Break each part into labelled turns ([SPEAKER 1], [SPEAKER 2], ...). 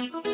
[SPEAKER 1] thank you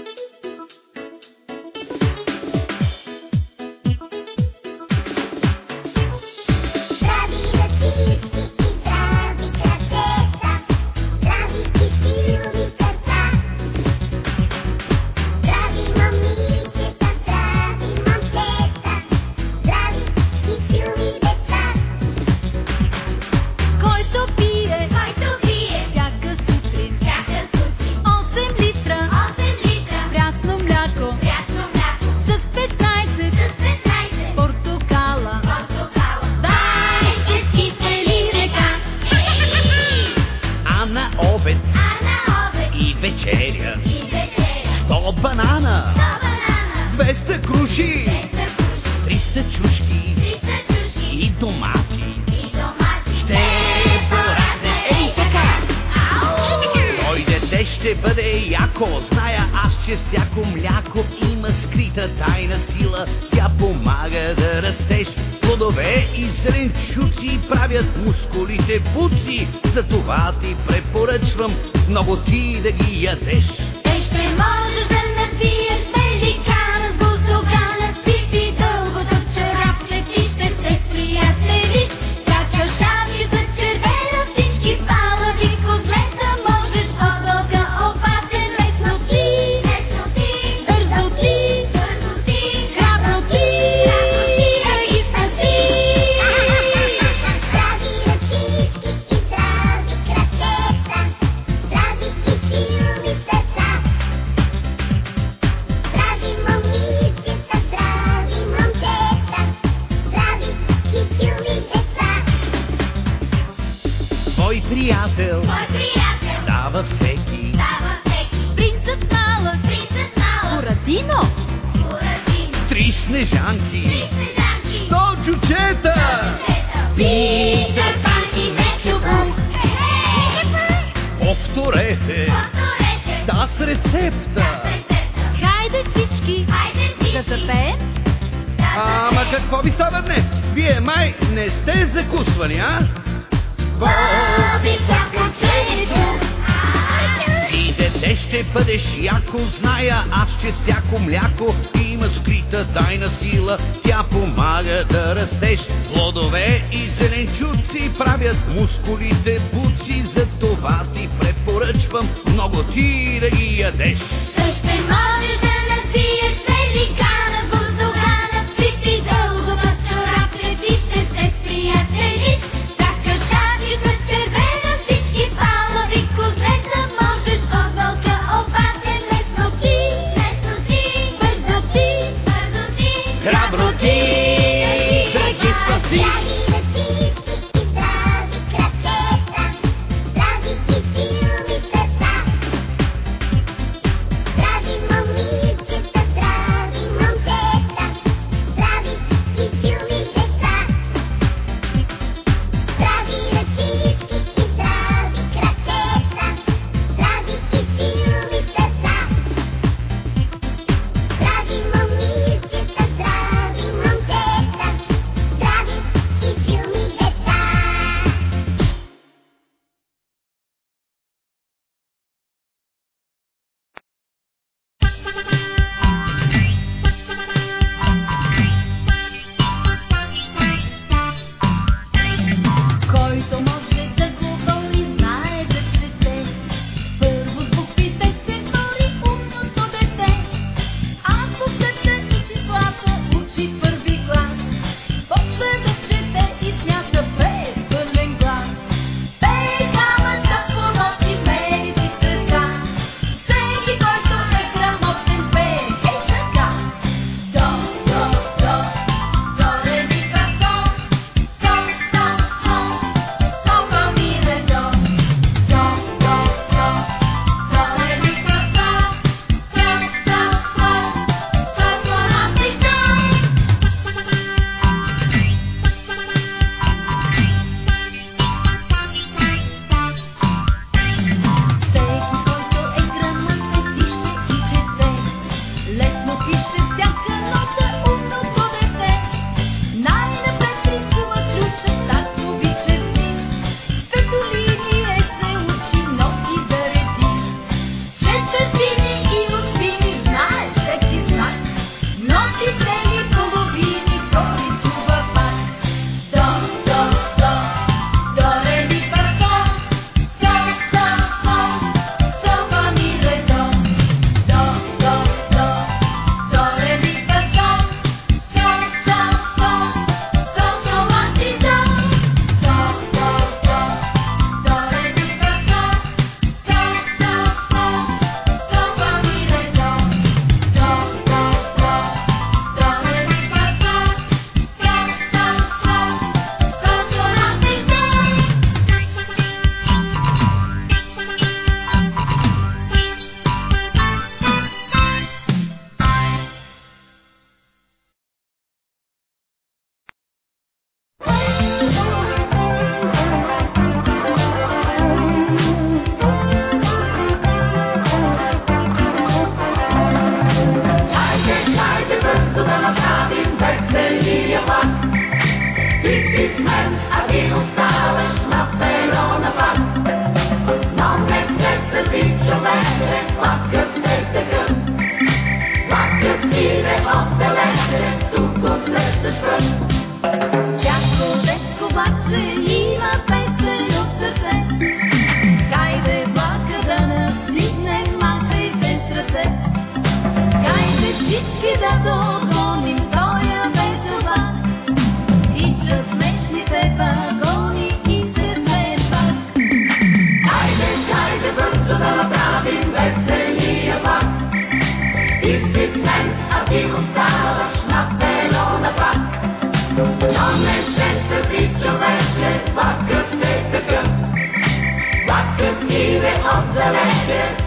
[SPEAKER 1] Yeah.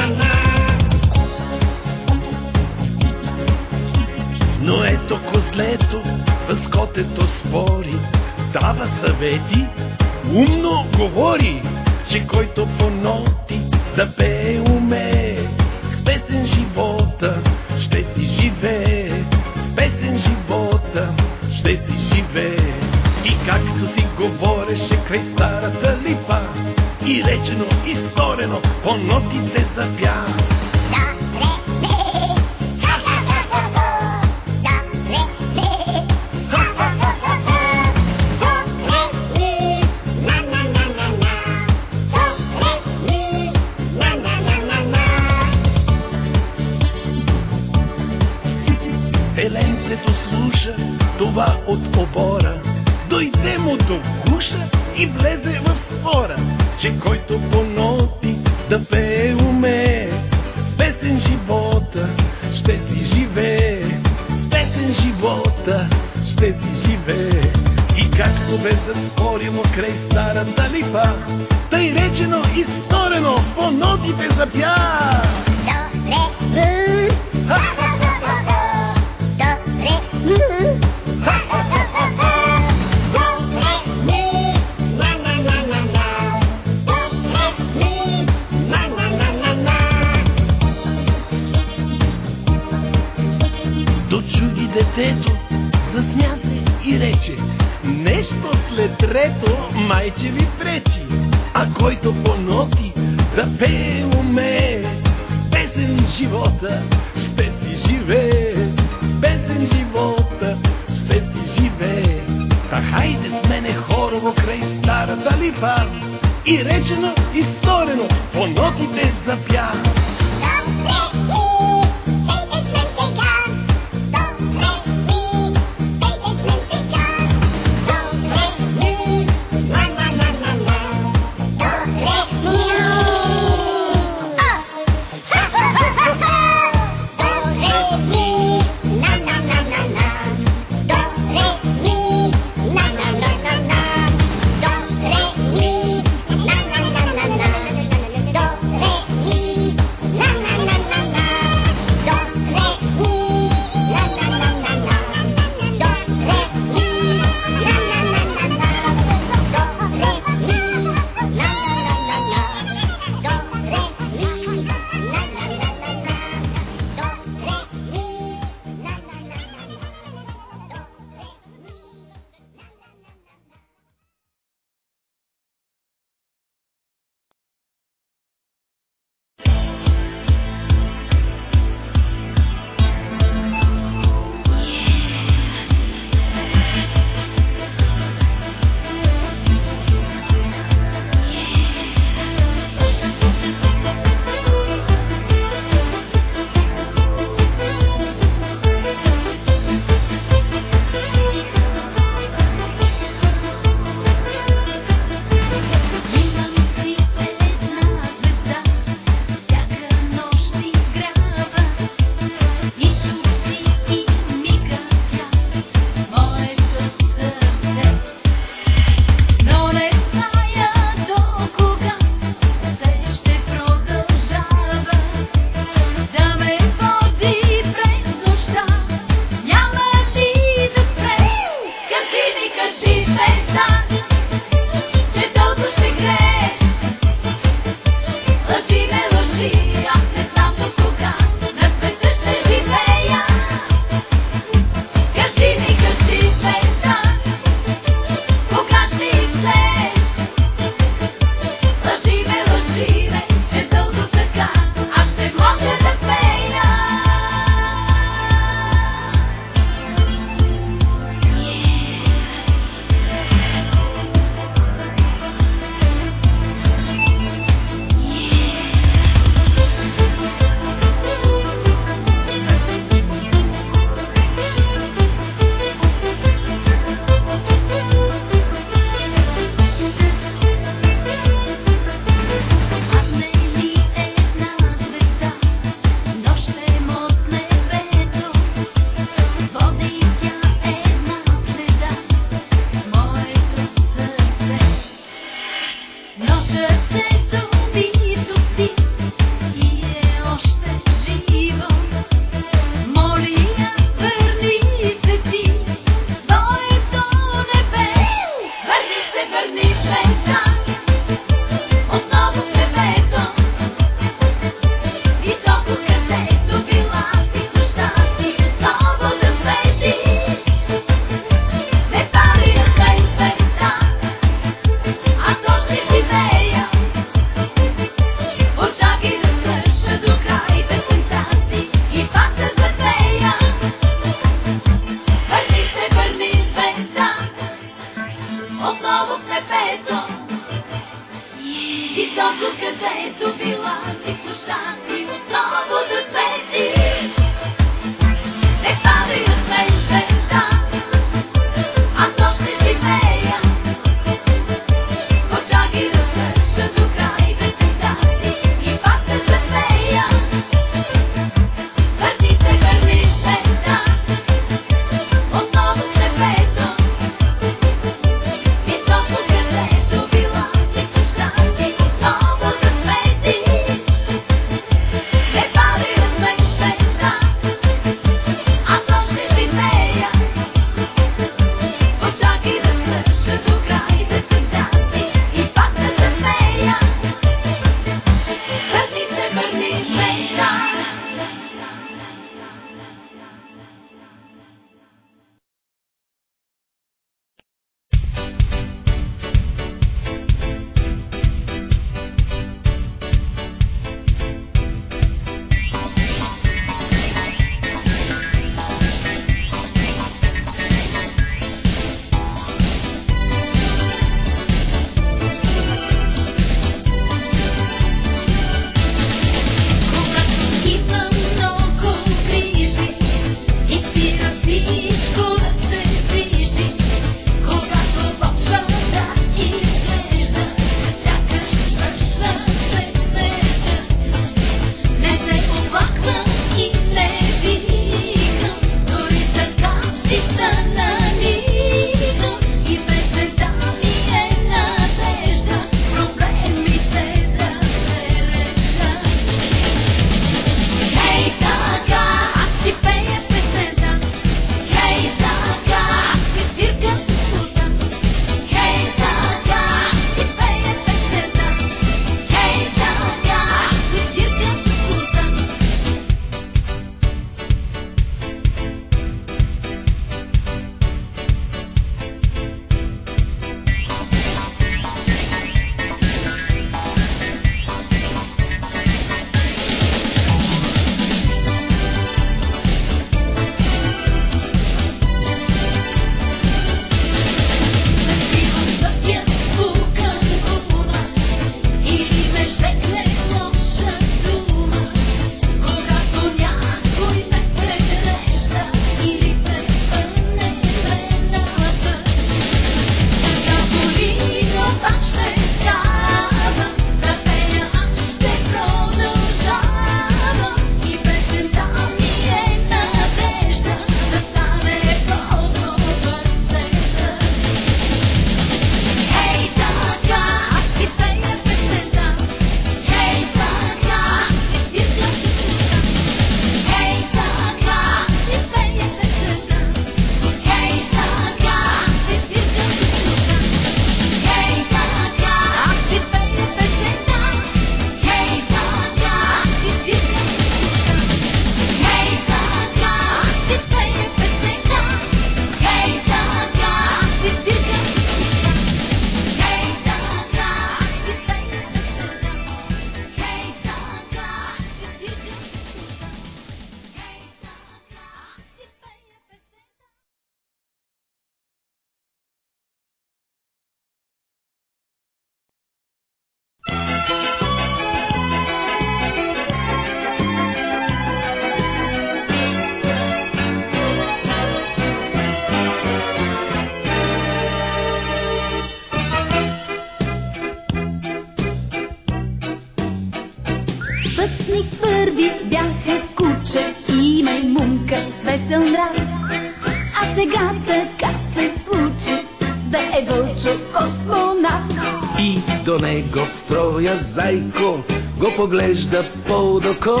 [SPEAKER 1] Зайко го поглежда по-доко.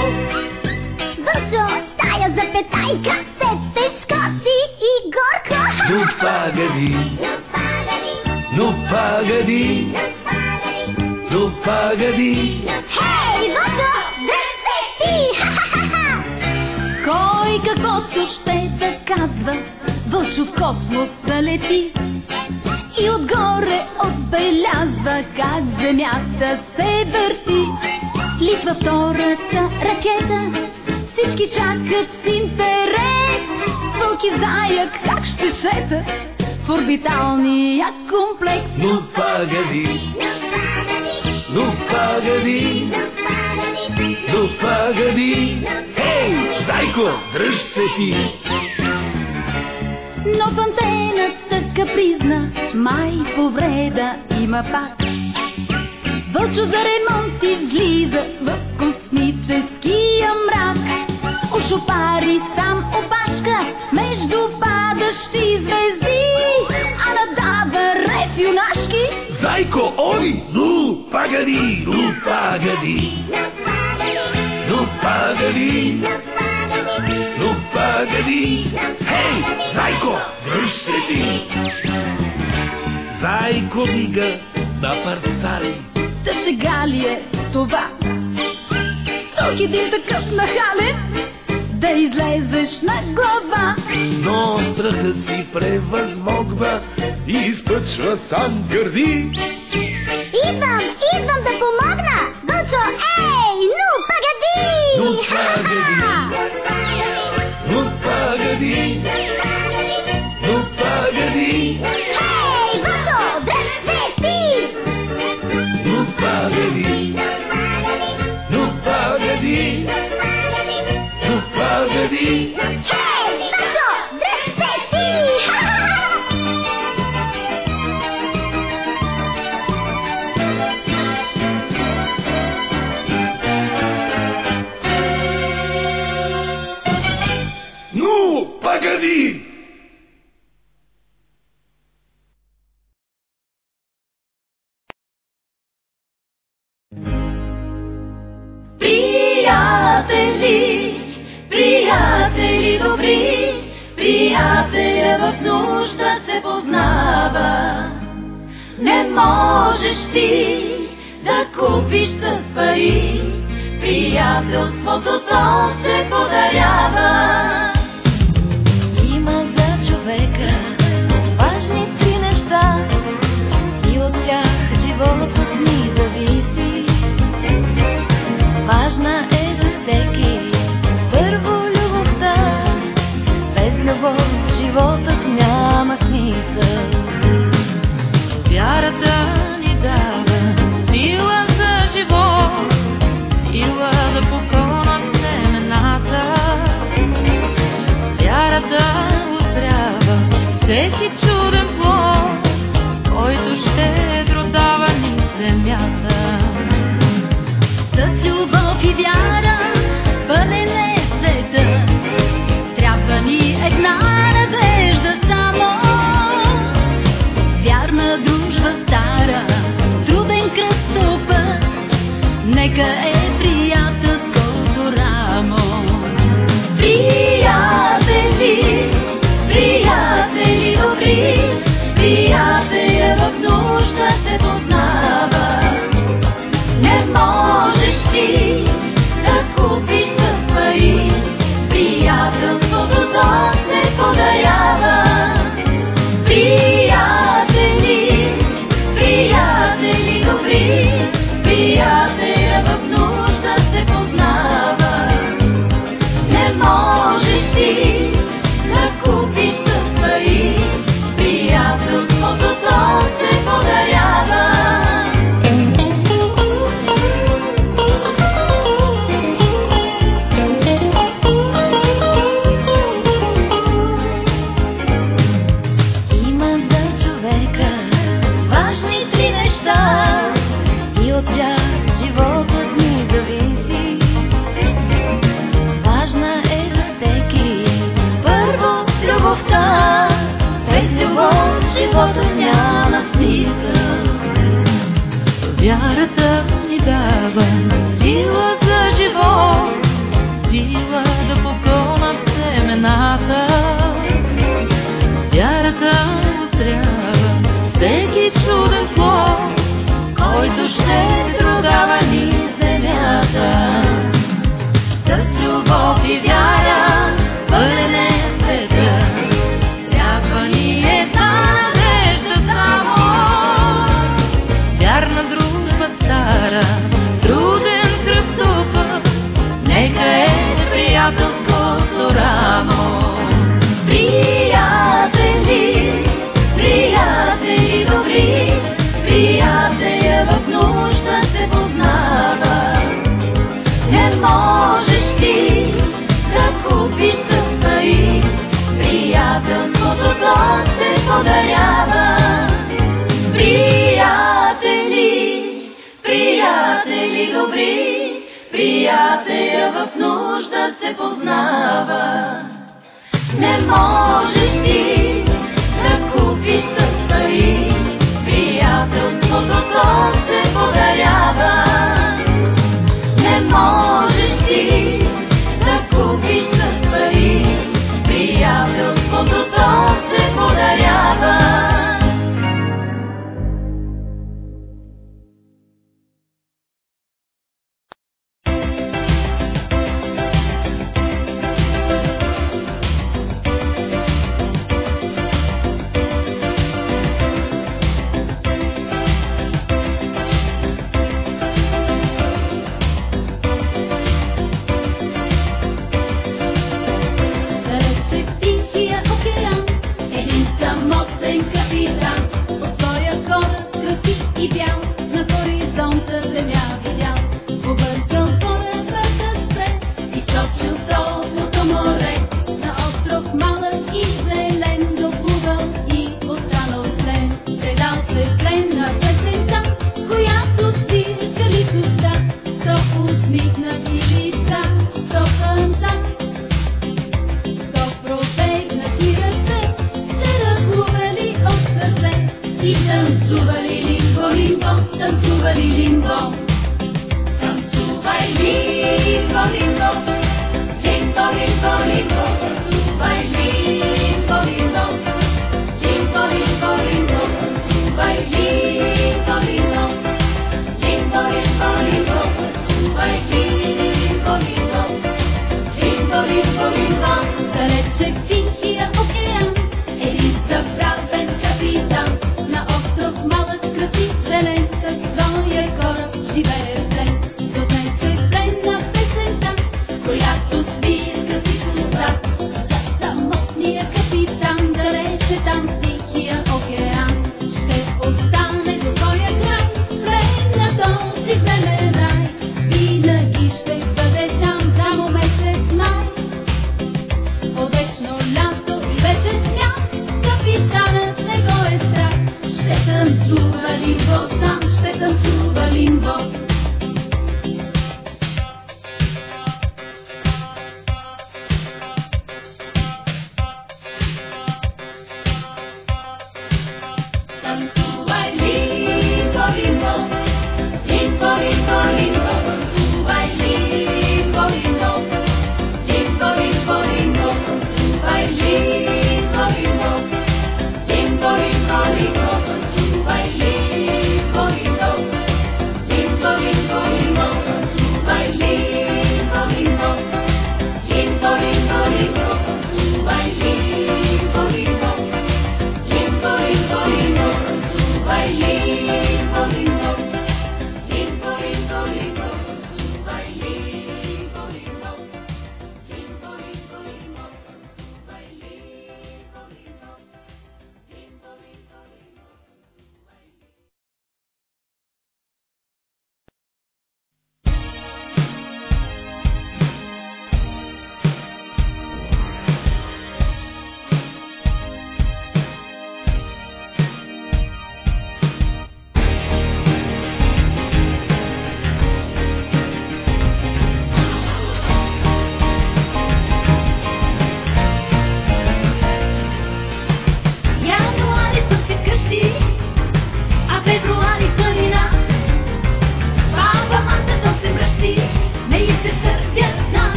[SPEAKER 2] Вълчо, тая запетайка, се тежко си и горко.
[SPEAKER 1] Ну пагади, ну пагади, ну пагади.
[SPEAKER 2] Хей, Вълчо, си! Ха-ха-ха!
[SPEAKER 3] Кой каквото ще да казва, вълчо в космоса лети. И отгоре отбелязва как земята. Втората ракета, всички чакат с интерес. Вълки заят как ще шета в орбиталния комплекс.
[SPEAKER 1] Ну пагади, ну пагади, ну пагади. Ей, зайко, дръж се ти.
[SPEAKER 3] Но в антената капризна май повреда има пак. Вълчо за Ошопари сам опашка между падащи звезди, а надава рев юнашки.
[SPEAKER 1] Зайко, ой, ну пагади, ну пагади, ну пагади, ну пагади. Хей, зайко, се ти. Зайко мига на парцали,
[SPEAKER 3] Та шега ли е това? Тук един такъв нахален, да излезеш на глава.
[SPEAKER 1] но страха си превъзмогва и изпъчва сам гърди.
[SPEAKER 2] Идвам, идвам да помогна! Вълчо, ей,
[SPEAKER 3] приятелството то се подарява.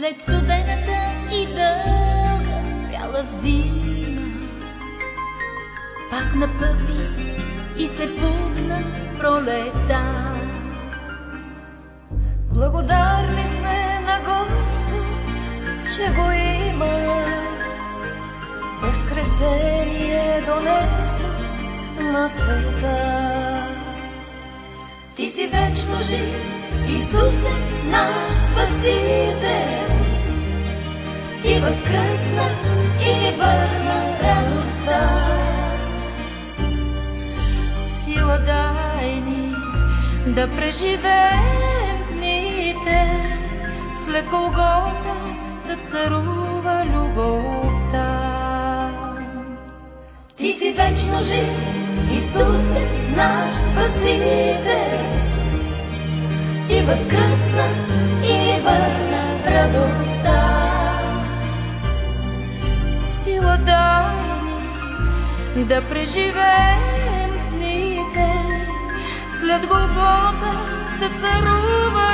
[SPEAKER 3] След студената и дълга бяла зима, пак напъти и се пукна пролета. Благодарни сме на Господ, че го има. Възкресение донесе на света. Ти си вечно жив, Исусе, наш Спасител. И възкръсна, и ни върна радостта. Сила дай ни да преживеем дните, след Голгота да царува любовта. Ти си вечно жив, Исусе, наш Спасител. И възкръсна, и върна радостта. Сила дай да преживеем дните, след Голгота да царува